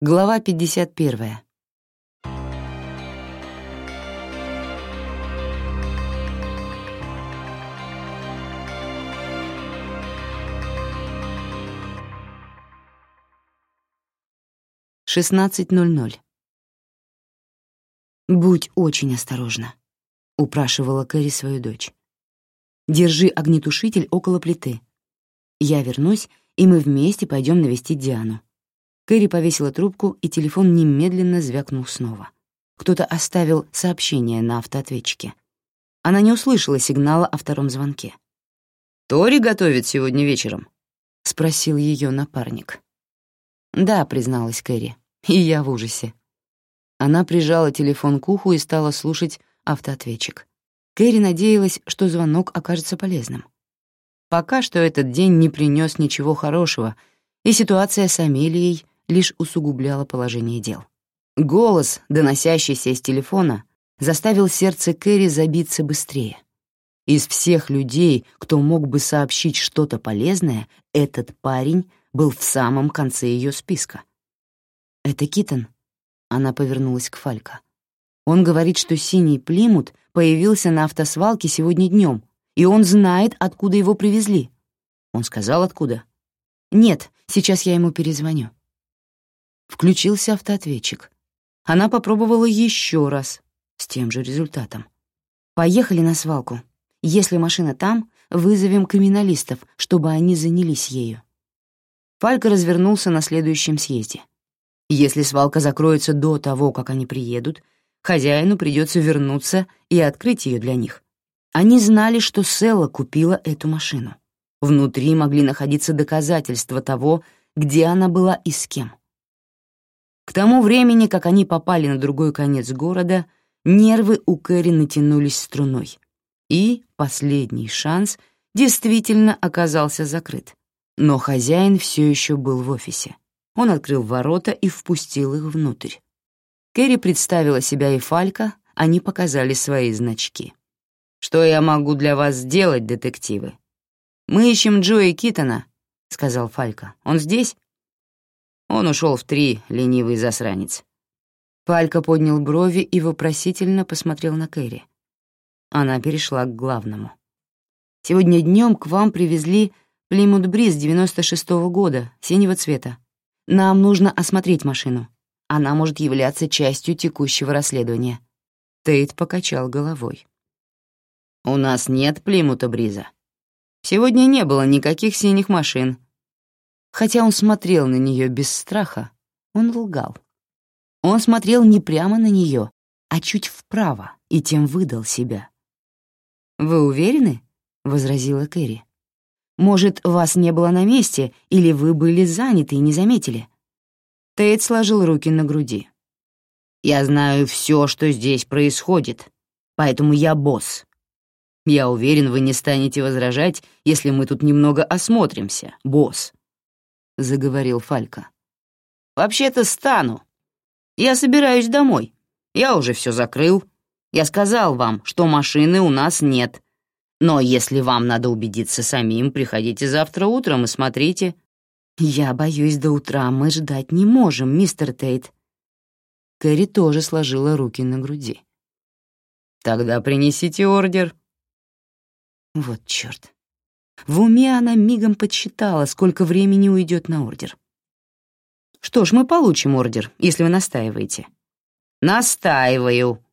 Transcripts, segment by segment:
Глава 51. Шестнадцать ноль ноль. «Будь очень осторожна», — упрашивала Кэрри свою дочь. «Держи огнетушитель около плиты. Я вернусь, и мы вместе пойдем навестить Диану. Кэрри повесила трубку, и телефон немедленно звякнул снова. Кто-то оставил сообщение на автоответчике. Она не услышала сигнала о втором звонке. «Тори готовит сегодня вечером?» — спросил ее напарник. «Да», — призналась Кэрри, — «и я в ужасе». Она прижала телефон к уху и стала слушать автоответчик. Кэрри надеялась, что звонок окажется полезным. Пока что этот день не принес ничего хорошего, и ситуация с Амелией лишь усугубляла положение дел. Голос, доносящийся из телефона, заставил сердце Кэрри забиться быстрее. Из всех людей, кто мог бы сообщить что-то полезное, этот парень был в самом конце ее списка. «Это Китон», — она повернулась к Фалька. «Он говорит, что синий Плимут появился на автосвалке сегодня днем, и он знает, откуда его привезли». «Он сказал, откуда?» «Нет, сейчас я ему перезвоню». Включился автоответчик. Она попробовала еще раз, с тем же результатом. «Поехали на свалку. Если машина там, вызовем криминалистов, чтобы они занялись ею». Фалька развернулся на следующем съезде. Если свалка закроется до того, как они приедут, хозяину придется вернуться и открыть ее для них. Они знали, что Селла купила эту машину. Внутри могли находиться доказательства того, где она была и с кем. К тому времени, как они попали на другой конец города, нервы у Кэрри натянулись струной. И последний шанс действительно оказался закрыт. Но хозяин все еще был в офисе. Он открыл ворота и впустил их внутрь. Кэрри представила себя и Фалька, они показали свои значки. «Что я могу для вас сделать, детективы?» «Мы ищем Джои Китона», — сказал Фалька. «Он здесь?» Он ушел в три, ленивый засранец. Палька поднял брови и вопросительно посмотрел на Кэрри. Она перешла к главному. «Сегодня днем к вам привезли Плимут Бриз 96-го года, синего цвета. Нам нужно осмотреть машину. Она может являться частью текущего расследования». Тейт покачал головой. «У нас нет Плимута Бриза. Сегодня не было никаких синих машин, Хотя он смотрел на нее без страха, он лгал. Он смотрел не прямо на нее, а чуть вправо, и тем выдал себя. «Вы уверены?» — возразила Кэрри. «Может, вас не было на месте, или вы были заняты и не заметили?» Тейт сложил руки на груди. «Я знаю все, что здесь происходит, поэтому я босс. Я уверен, вы не станете возражать, если мы тут немного осмотримся, босс заговорил Фалька. «Вообще-то стану. Я собираюсь домой. Я уже все закрыл. Я сказал вам, что машины у нас нет. Но если вам надо убедиться самим, приходите завтра утром и смотрите». «Я боюсь, до утра мы ждать не можем, мистер Тейт». Кэрри тоже сложила руки на груди. «Тогда принесите ордер». Вот чёрт. В уме она мигом подсчитала, сколько времени уйдет на ордер. «Что ж, мы получим ордер, если вы настаиваете». «Настаиваю».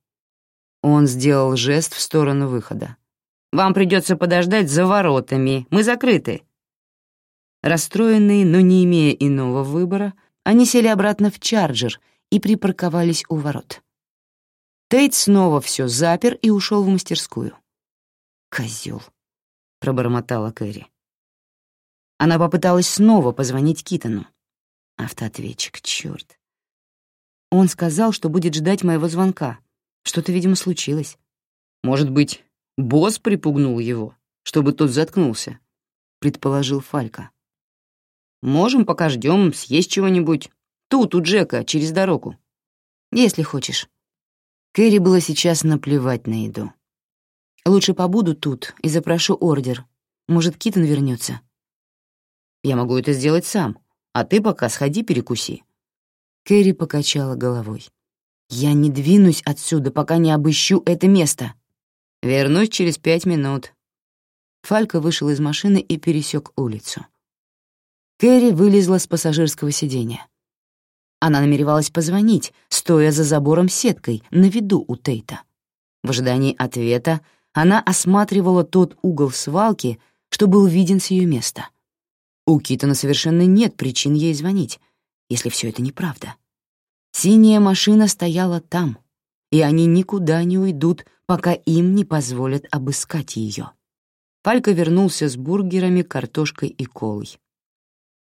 Он сделал жест в сторону выхода. «Вам придется подождать за воротами, мы закрыты». Расстроенные, но не имея иного выбора, они сели обратно в чарджер и припарковались у ворот. Тейт снова все запер и ушел в мастерскую. Козел пробормотала Кэрри. Она попыталась снова позвонить Китону. Автоответчик, чёрт. Он сказал, что будет ждать моего звонка. Что-то, видимо, случилось. Может быть, босс припугнул его, чтобы тот заткнулся, предположил Фалька. Можем, пока ждем, съесть чего-нибудь. Тут, у Джека, через дорогу. Если хочешь. Кэрри было сейчас наплевать на еду. Лучше побуду тут и запрошу ордер. Может, Китон вернется. Я могу это сделать сам, а ты пока сходи перекуси. Кэрри покачала головой. «Я не двинусь отсюда, пока не обыщу это место. Вернусь через пять минут». Фалька вышел из машины и пересек улицу. Кэрри вылезла с пассажирского сиденья. Она намеревалась позвонить, стоя за забором сеткой, на виду у Тейта. В ожидании ответа она осматривала тот угол свалки, что был виден с ее места. У Китона совершенно нет причин ей звонить, если все это неправда. Синяя машина стояла там, и они никуда не уйдут, пока им не позволят обыскать ее. Палька вернулся с бургерами, картошкой и колой.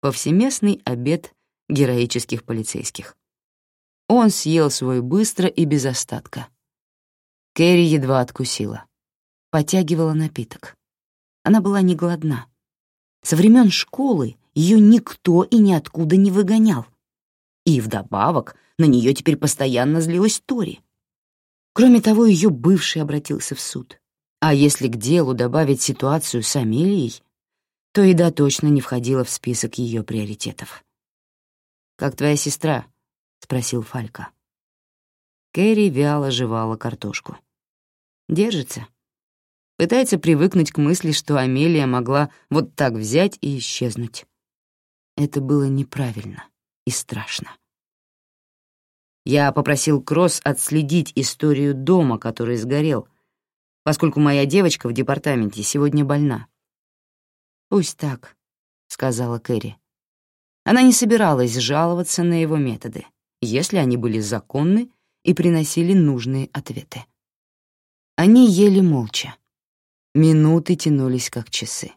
Повсеместный обед героических полицейских. Он съел свой быстро и без остатка. Кэрри едва откусила. Потягивала напиток. Она была не голодна. Со времен школы ее никто и ниоткуда не выгонял. И вдобавок на нее теперь постоянно злилась Тори. Кроме того, ее бывший обратился в суд. А если к делу добавить ситуацию с Амелией, то еда точно не входила в список ее приоритетов. «Как твоя сестра?» — спросил Фалька. Кэрри вяло жевала картошку. «Держится. Пытается привыкнуть к мысли, что Амелия могла вот так взять и исчезнуть. Это было неправильно и страшно. Я попросил Кросс отследить историю дома, который сгорел, поскольку моя девочка в департаменте сегодня больна. «Пусть так», — сказала Кэрри. Она не собиралась жаловаться на его методы, если они были законны и приносили нужные ответы. Они ели молча. Минуты тянулись как часы.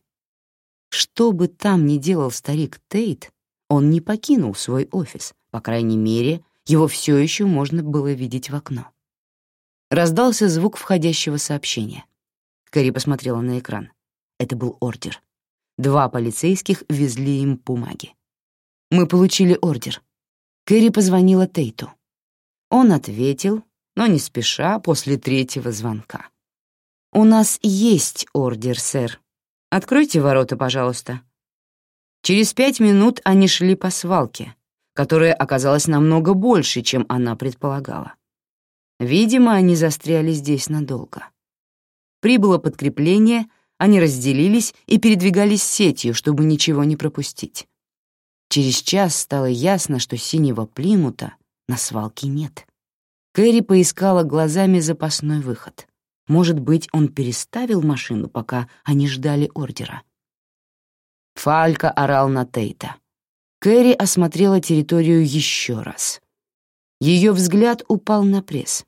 Что бы там ни делал старик Тейт, он не покинул свой офис, по крайней мере, его все еще можно было видеть в окно. Раздался звук входящего сообщения. Кэрри посмотрела на экран. Это был ордер. Два полицейских везли им бумаги. Мы получили ордер. Кэрри позвонила Тейту. Он ответил, но не спеша, после третьего звонка. «У нас есть ордер, сэр. Откройте ворота, пожалуйста». Через пять минут они шли по свалке, которая оказалась намного больше, чем она предполагала. Видимо, они застряли здесь надолго. Прибыло подкрепление, они разделились и передвигались сетью, чтобы ничего не пропустить. Через час стало ясно, что синего Плимута на свалке нет. Кэрри поискала глазами запасной выход. Может быть, он переставил машину, пока они ждали ордера. Фалька орал на Тейта. Кэрри осмотрела территорию еще раз. Ее взгляд упал на пресс.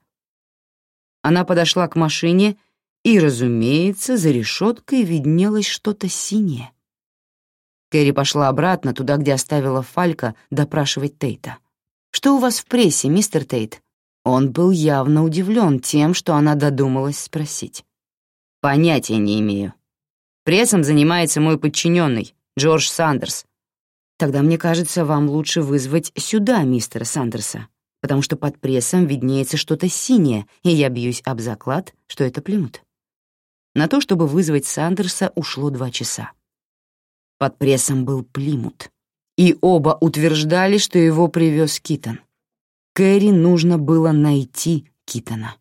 Она подошла к машине, и, разумеется, за решеткой виднелось что-то синее. Кэрри пошла обратно, туда, где оставила Фалька допрашивать Тейта. «Что у вас в прессе, мистер Тейт?» Он был явно удивлен тем, что она додумалась спросить. «Понятия не имею. Прессом занимается мой подчиненный, Джордж Сандерс. Тогда, мне кажется, вам лучше вызвать сюда мистера Сандерса, потому что под прессом виднеется что-то синее, и я бьюсь об заклад, что это Плимут». На то, чтобы вызвать Сандерса, ушло два часа. Под прессом был Плимут, и оба утверждали, что его привез Китон. Кэрри нужно было найти Китона.